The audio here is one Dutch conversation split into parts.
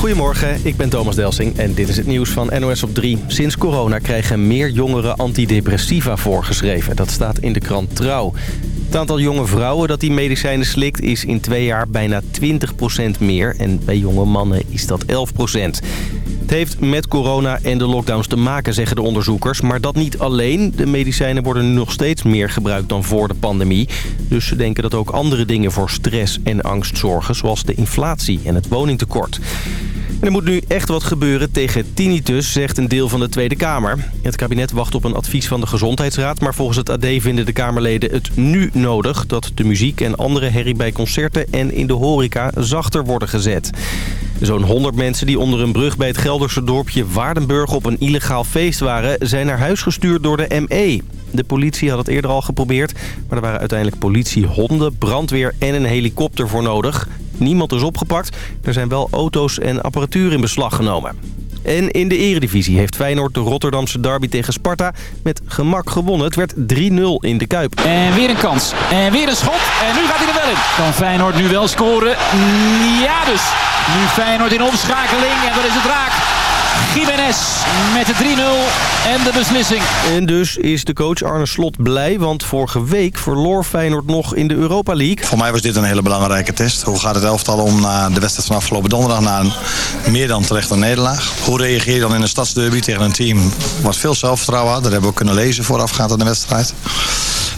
Goedemorgen, ik ben Thomas Delsing en dit is het nieuws van NOS op 3. Sinds corona krijgen meer jongeren antidepressiva voorgeschreven. Dat staat in de krant Trouw. Het aantal jonge vrouwen dat die medicijnen slikt is in twee jaar bijna 20% meer. En bij jonge mannen is dat 11%. Het heeft met corona en de lockdowns te maken, zeggen de onderzoekers. Maar dat niet alleen. De medicijnen worden nu nog steeds meer gebruikt dan voor de pandemie. Dus ze denken dat ook andere dingen voor stress en angst zorgen... zoals de inflatie en het woningtekort. Er moet nu echt wat gebeuren tegen tinnitus, zegt een deel van de Tweede Kamer. Het kabinet wacht op een advies van de Gezondheidsraad... maar volgens het AD vinden de Kamerleden het nu nodig... dat de muziek en andere herrie bij concerten en in de horeca zachter worden gezet. Zo'n 100 mensen die onder een brug bij het Gelderse dorpje Waardenburg op een illegaal feest waren... zijn naar huis gestuurd door de ME. De politie had het eerder al geprobeerd, maar er waren uiteindelijk politiehonden, brandweer en een helikopter voor nodig. Niemand is opgepakt. Er zijn wel auto's en apparatuur in beslag genomen. En in de eredivisie heeft Feyenoord de Rotterdamse derby tegen Sparta met gemak gewonnen. Het werd 3-0 in de Kuip. En weer een kans. En weer een schot. En nu gaat hij er wel in. Kan Feyenoord nu wel scoren? Ja dus. Nu Feyenoord in omschakeling. En dan is het raak. Jiménez met de 3-0 en de beslissing. En dus is de coach Arne Slot blij, want vorige week verloor Feyenoord nog in de Europa League. Voor mij was dit een hele belangrijke test. Hoe gaat het elftal om na de wedstrijd van afgelopen donderdag na een meer dan terechte nederlaag? Hoe reageer je dan in een stadsderby tegen een team wat veel zelfvertrouwen had? Dat hebben we ook kunnen lezen voorafgaand aan de wedstrijd.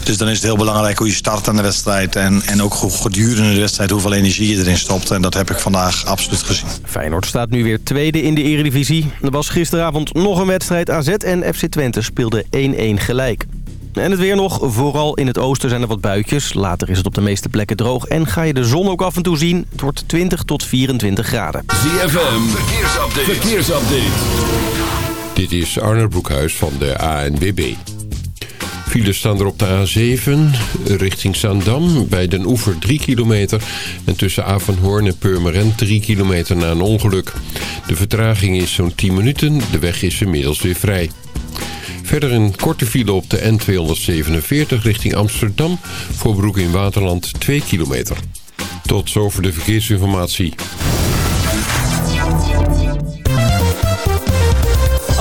Dus dan is het heel belangrijk hoe je start aan de wedstrijd. En, en ook gedurende de wedstrijd hoeveel energie je erin stopt. En dat heb ik vandaag absoluut gezien. Feyenoord staat nu weer tweede in de eredivisie. Er was gisteravond nog een wedstrijd. AZ en FC Twente speelden 1-1 gelijk. En het weer nog. Vooral in het oosten zijn er wat buitjes. Later is het op de meeste plekken droog. En ga je de zon ook af en toe zien. Het wordt 20 tot 24 graden. ZFM. Verkeersupdate. Verkeersupdate. Dit is Arne Broekhuis van de ANWB. Files staan er op de A7 richting Zaandam. Bij Den Oever 3 kilometer. En tussen Avanhoorn en Purmerend 3 kilometer na een ongeluk. De vertraging is zo'n 10 minuten. De weg is inmiddels weer vrij. Verder een korte file op de N247 richting Amsterdam. Voor Broek in Waterland 2 kilometer. Tot zover de verkeersinformatie.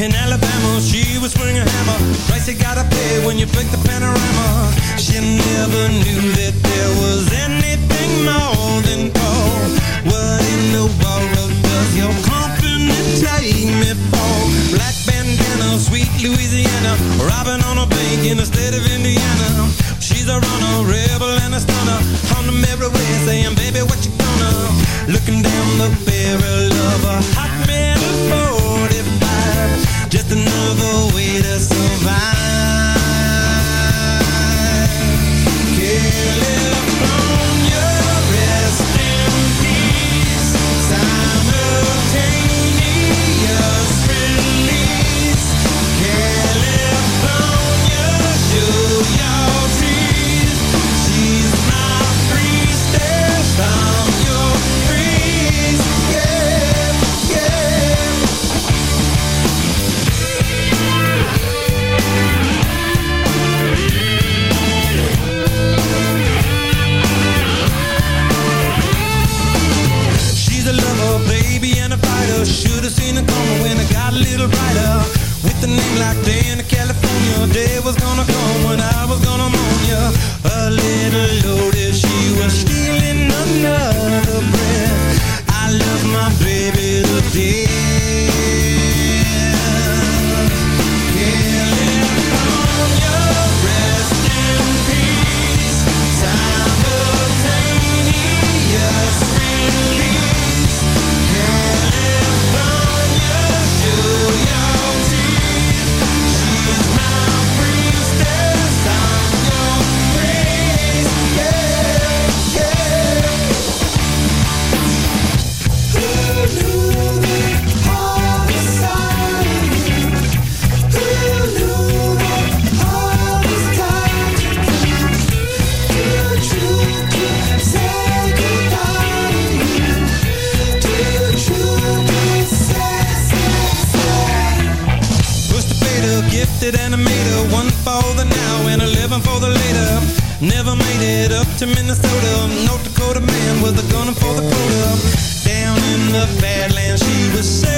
In Alabama, she was swinging a hammer. Price you gotta pay when you break the panorama. She never knew that there was anything more than gold. What in the world to Minnesota. North Dakota man with a gun for the quota. Down in the Badlands she was safe.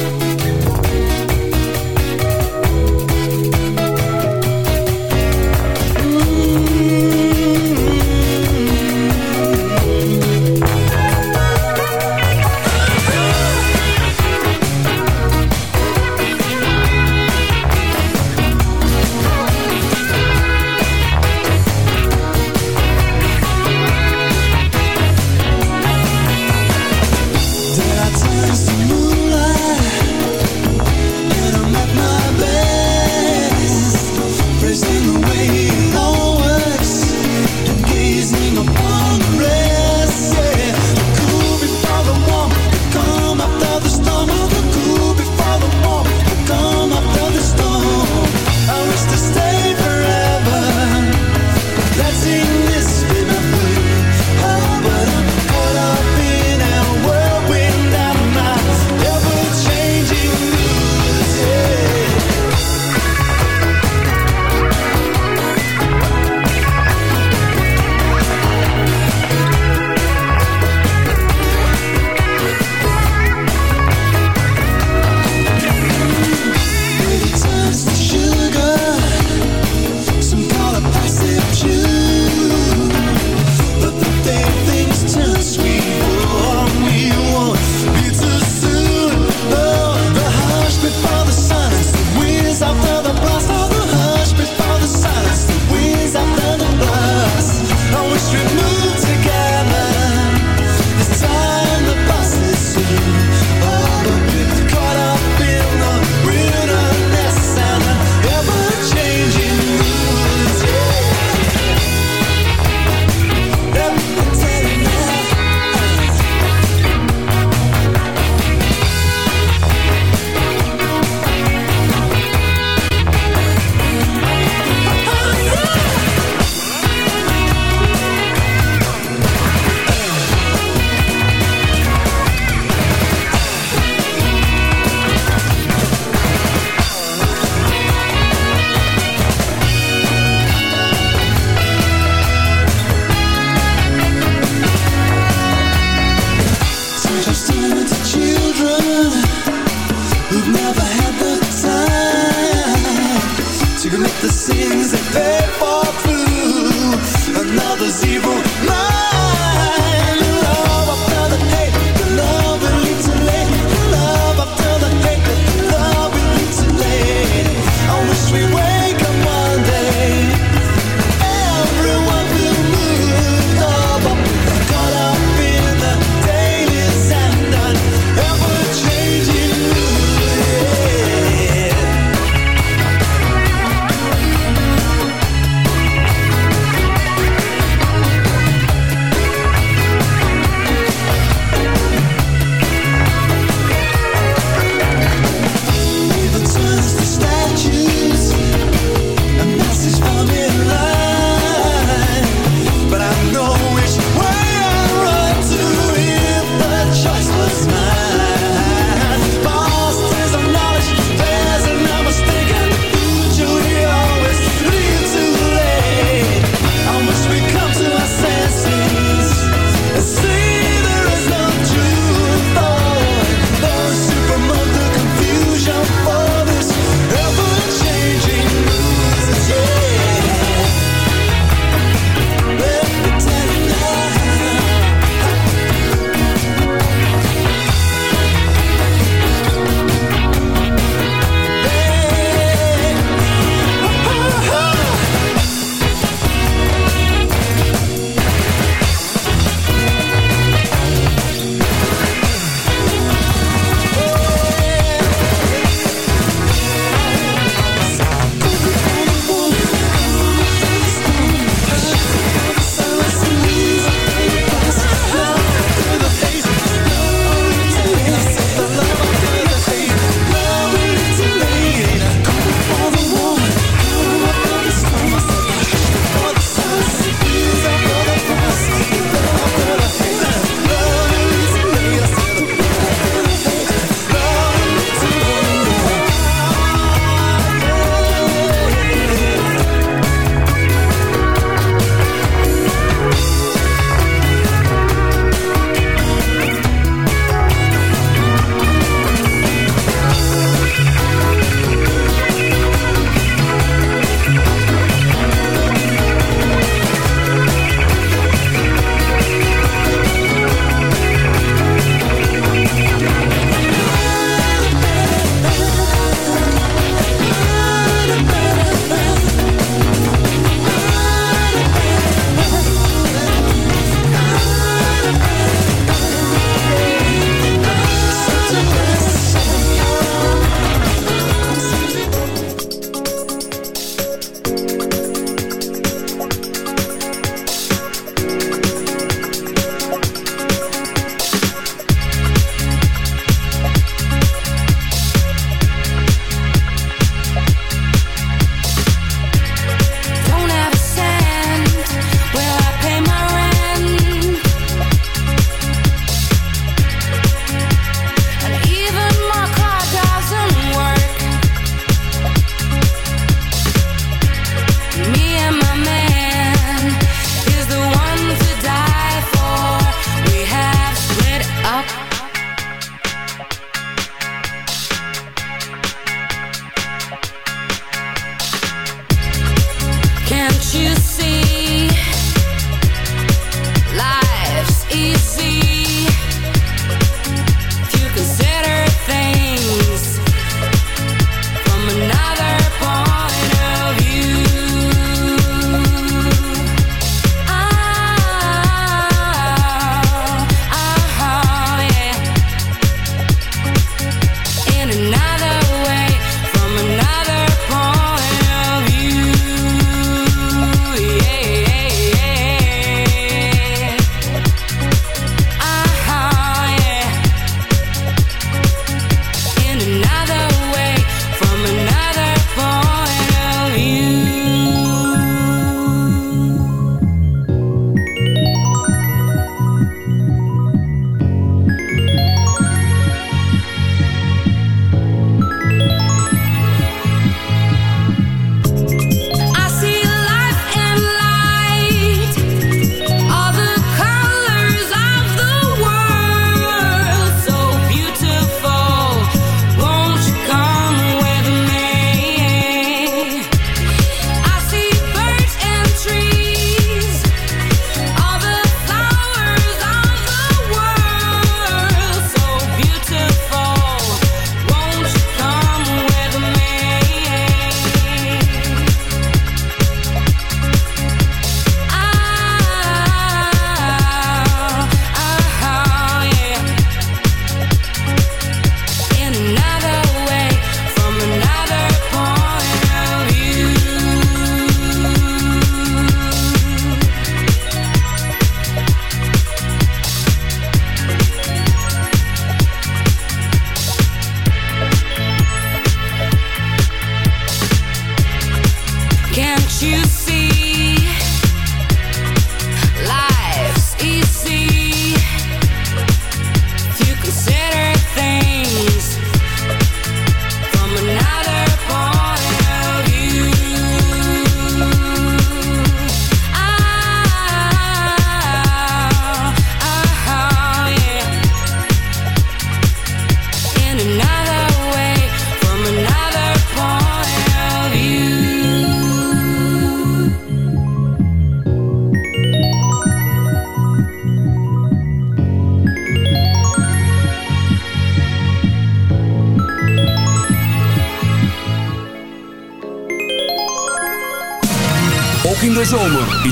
Another zero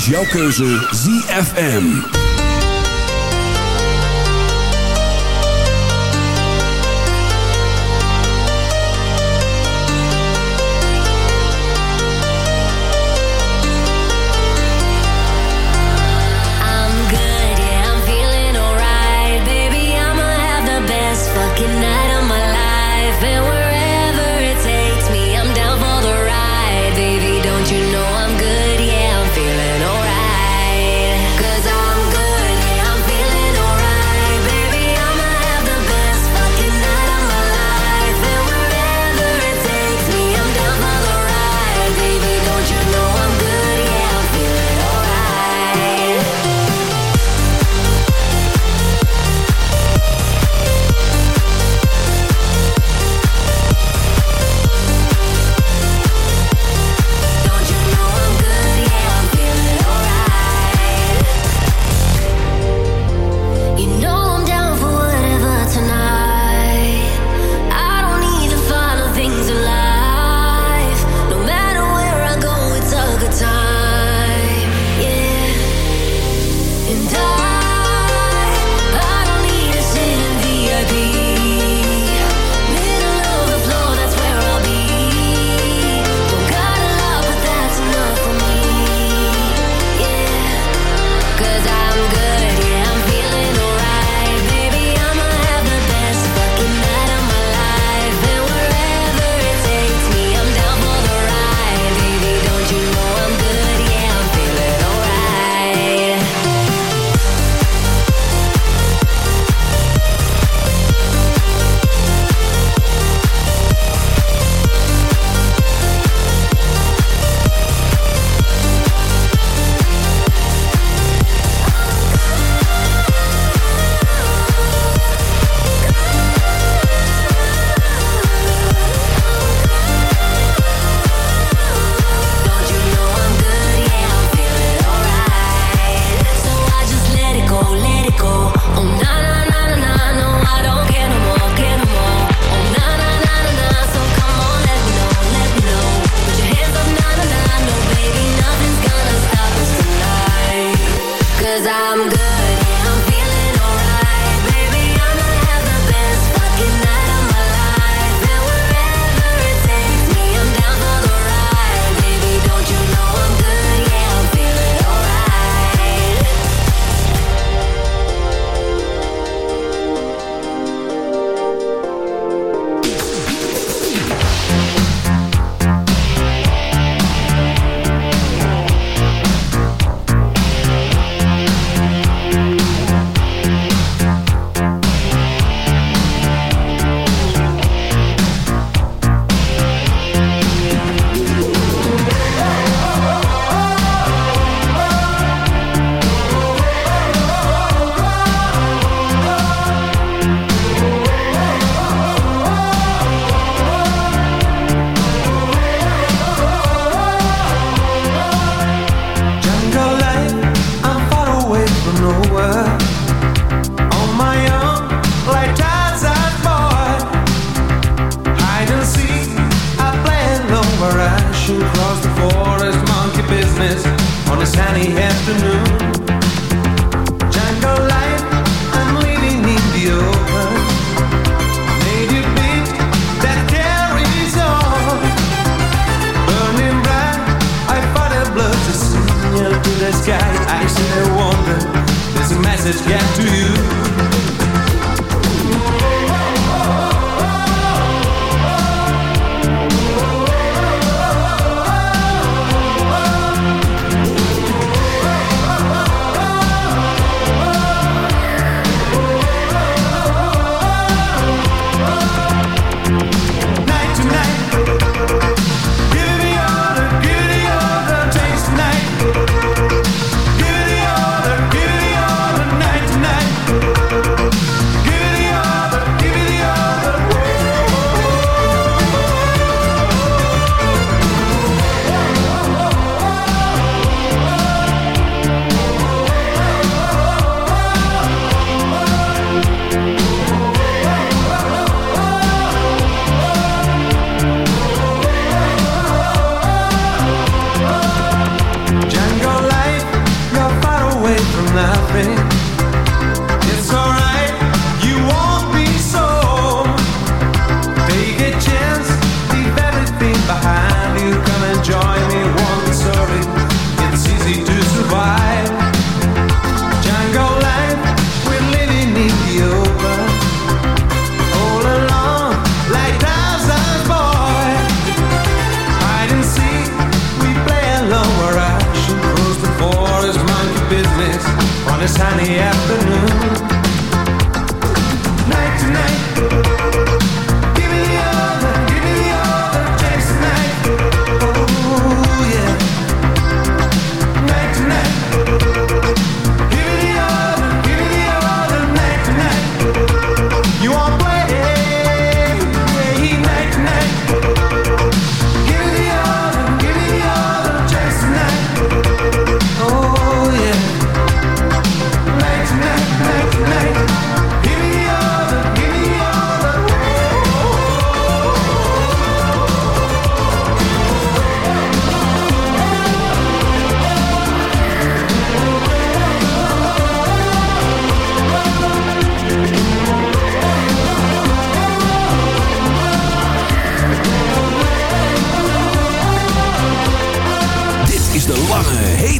jouw keuze ZFM.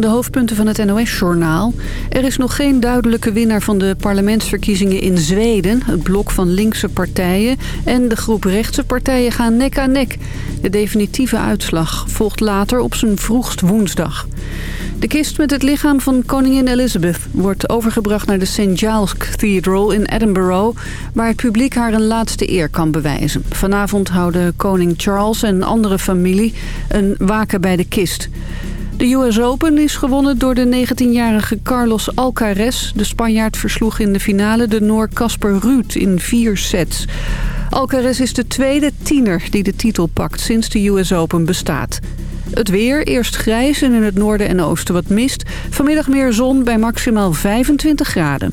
de hoofdpunten van het NOS-journaal. Er is nog geen duidelijke winnaar van de parlementsverkiezingen in Zweden. Het blok van linkse partijen en de groep rechtse partijen gaan nek aan nek. De definitieve uitslag volgt later op zijn vroegst woensdag. De kist met het lichaam van koningin Elizabeth wordt overgebracht naar de St. Giles Cathedral in Edinburgh... waar het publiek haar een laatste eer kan bewijzen. Vanavond houden koning Charles en andere familie een waken bij de kist. De US Open is gewonnen door de 19-jarige Carlos Alcaraz. De Spanjaard versloeg in de finale de Noor Casper Ruud in vier sets. Alcaraz is de tweede tiener die de titel pakt sinds de US Open bestaat. Het weer, eerst grijs en in het noorden en oosten wat mist. Vanmiddag meer zon bij maximaal 25 graden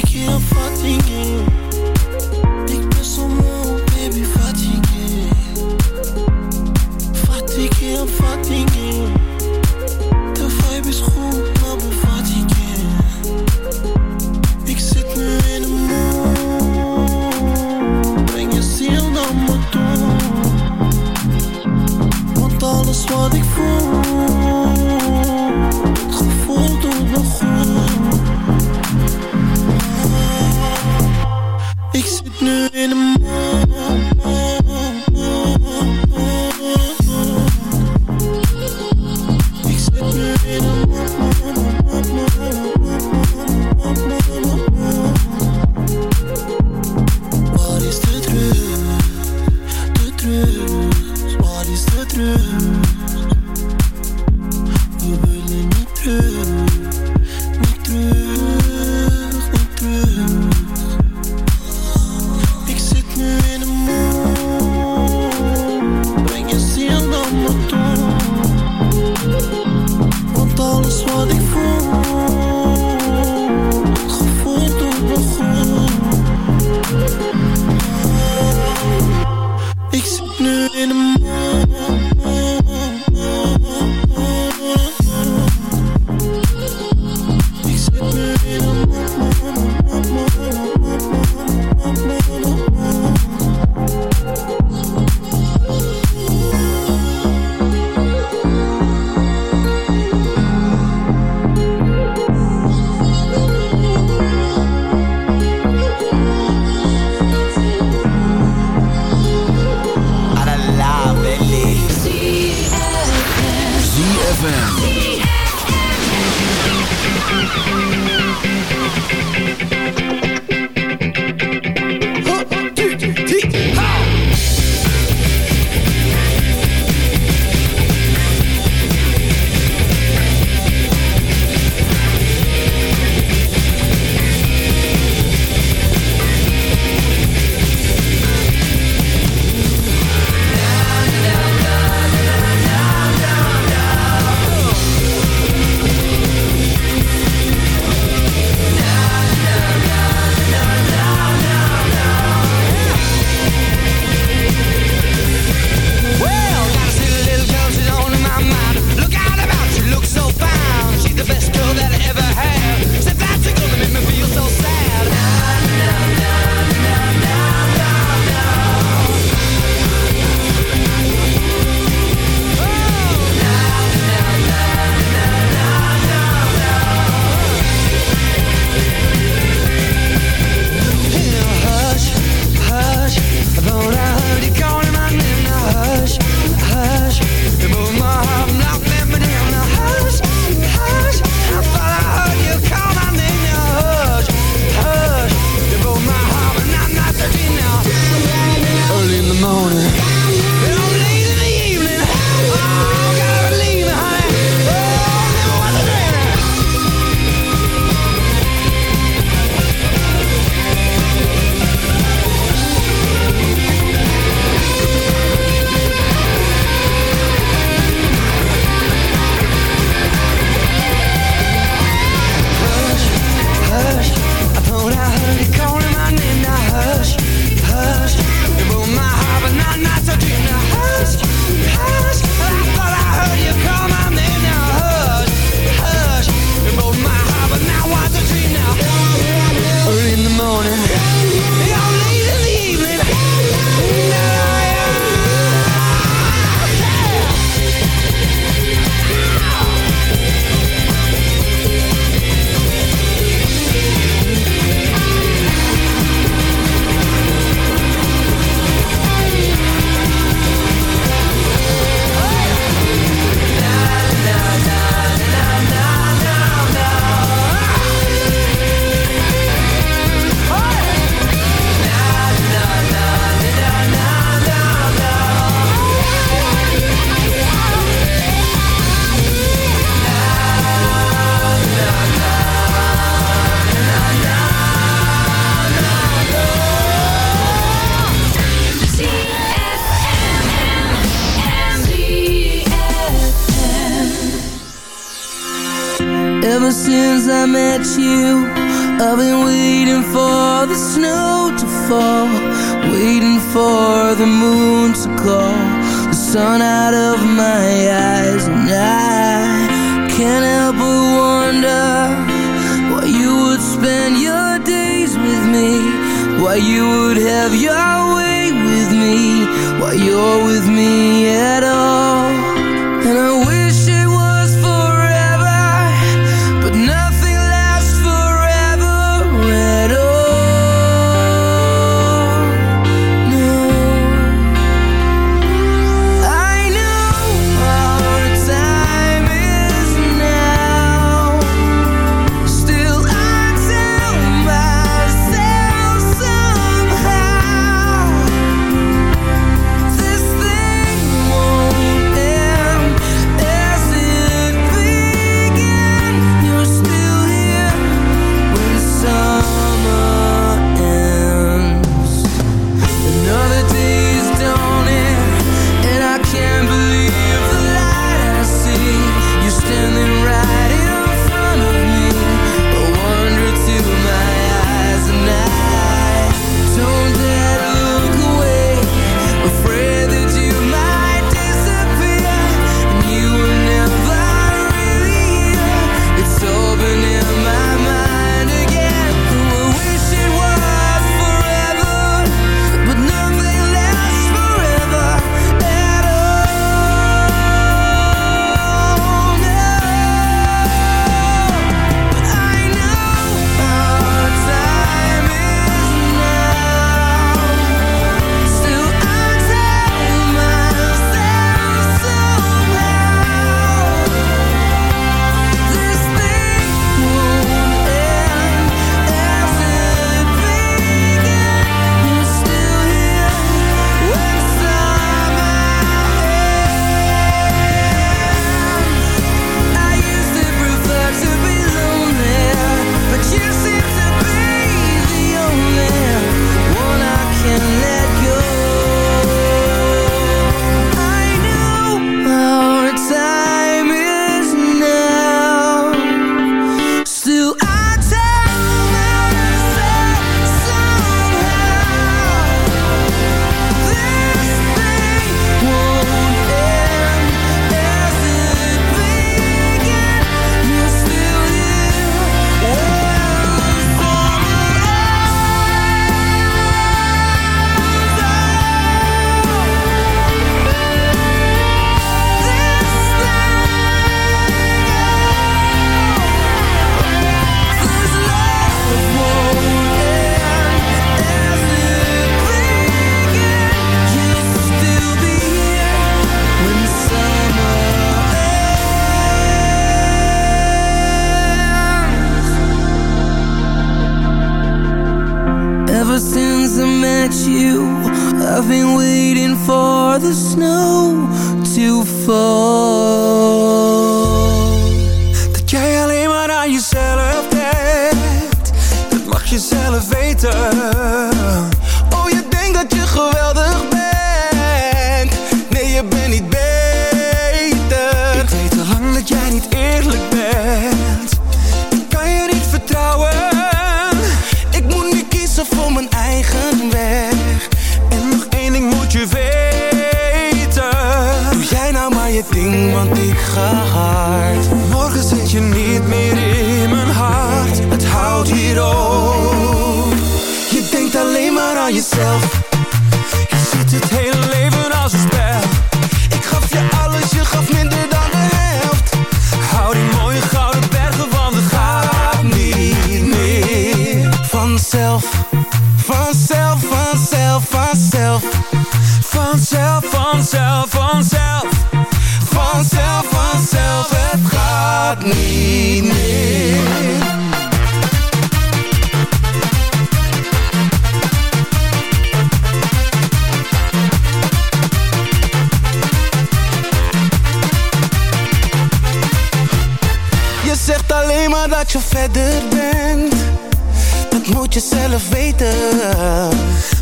fique a fotinho ZFM. vanzelf, vanzelf, vanzelf, het gaat niet meer. Je zegt alleen maar dat je verder bent, dat moet je zelf weten.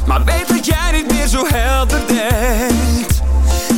Maar weet dat jij niet meer zo helder denkt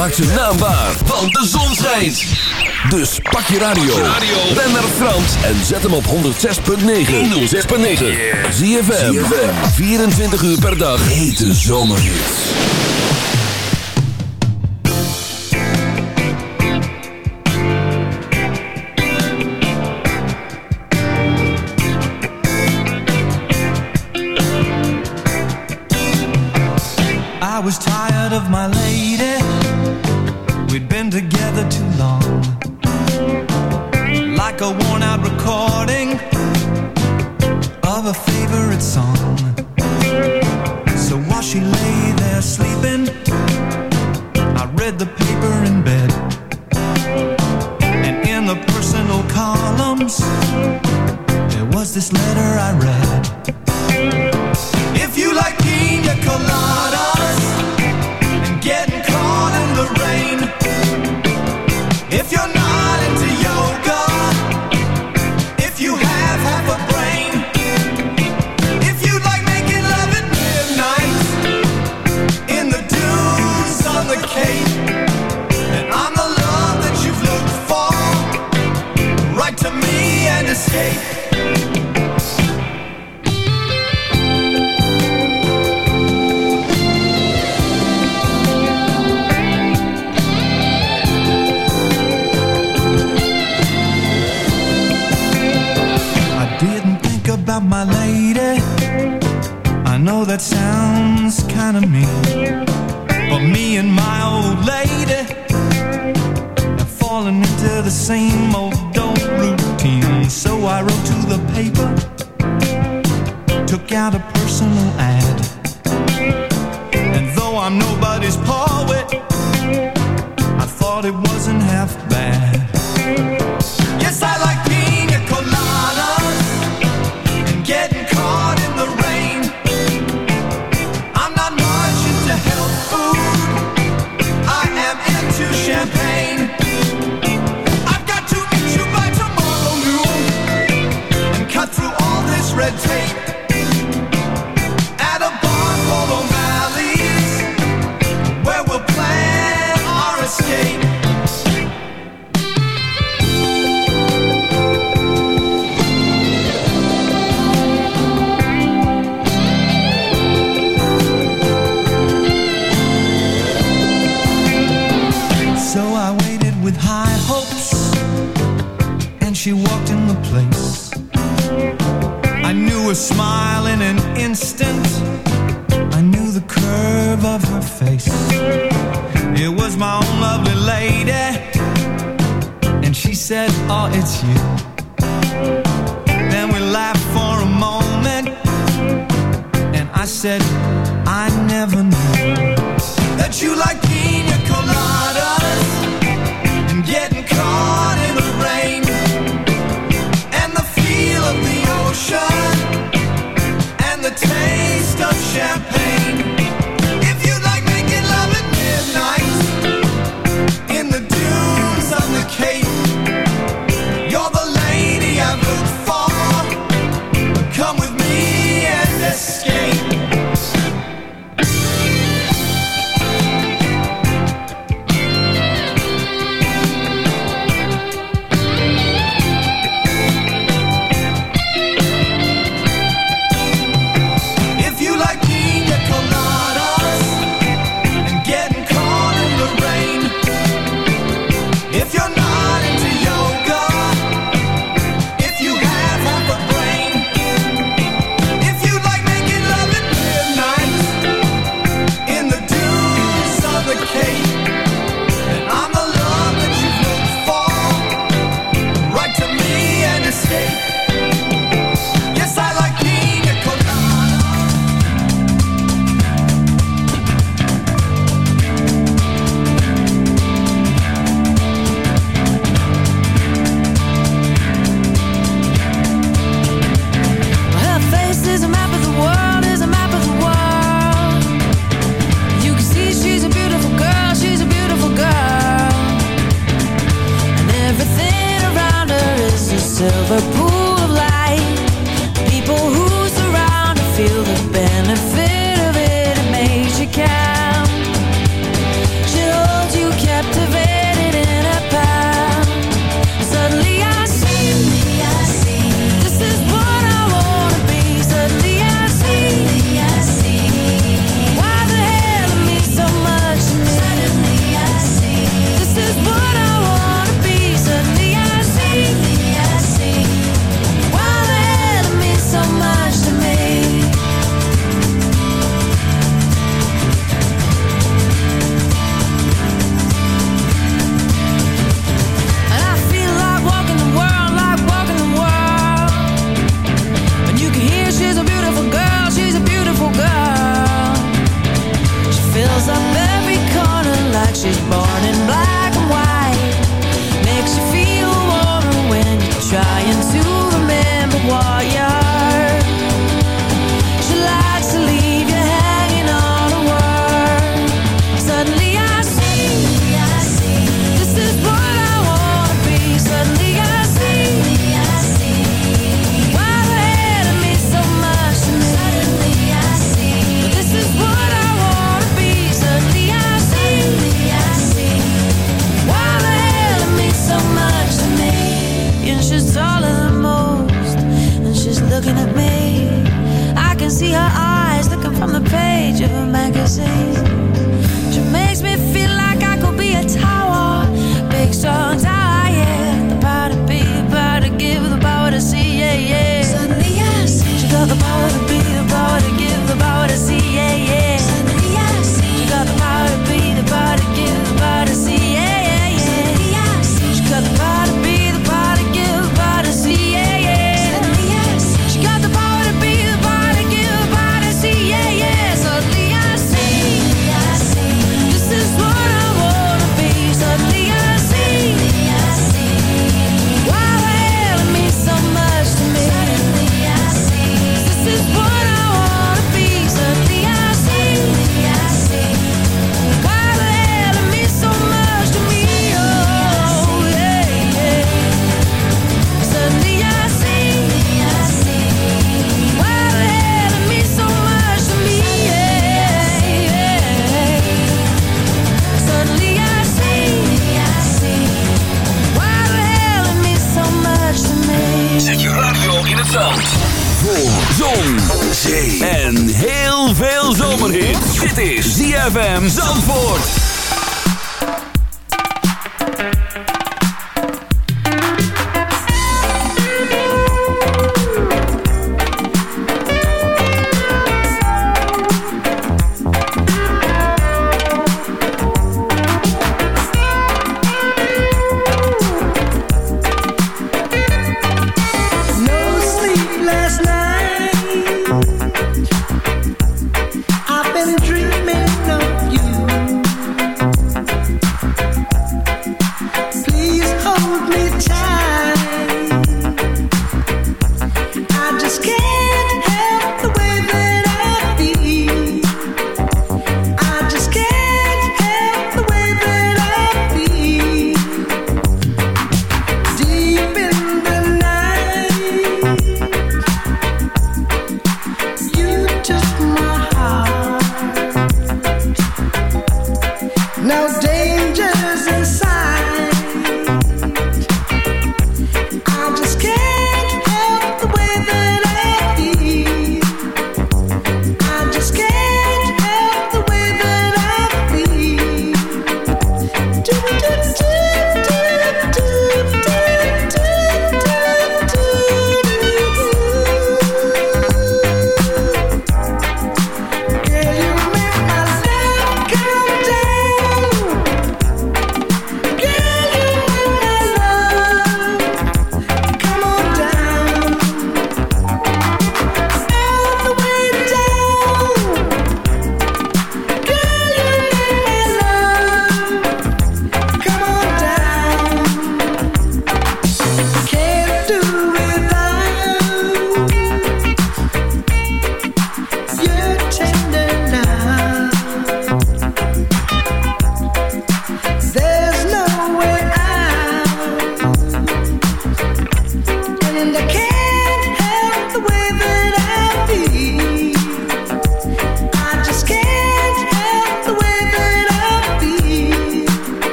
Maak ze naambaar, van de zon schijnt. Dus pak je radio. Ben naar Frans en zet hem op 106.9. 106.9. Zie je 24 uur per dag. Hete zomerhits. I was tired of my lady We'd been together too long. Like a worn out recording Of a favorite song. So while she lay there sleeping I read the paper in bed. And in the personal columns There was this letter I read. got a personal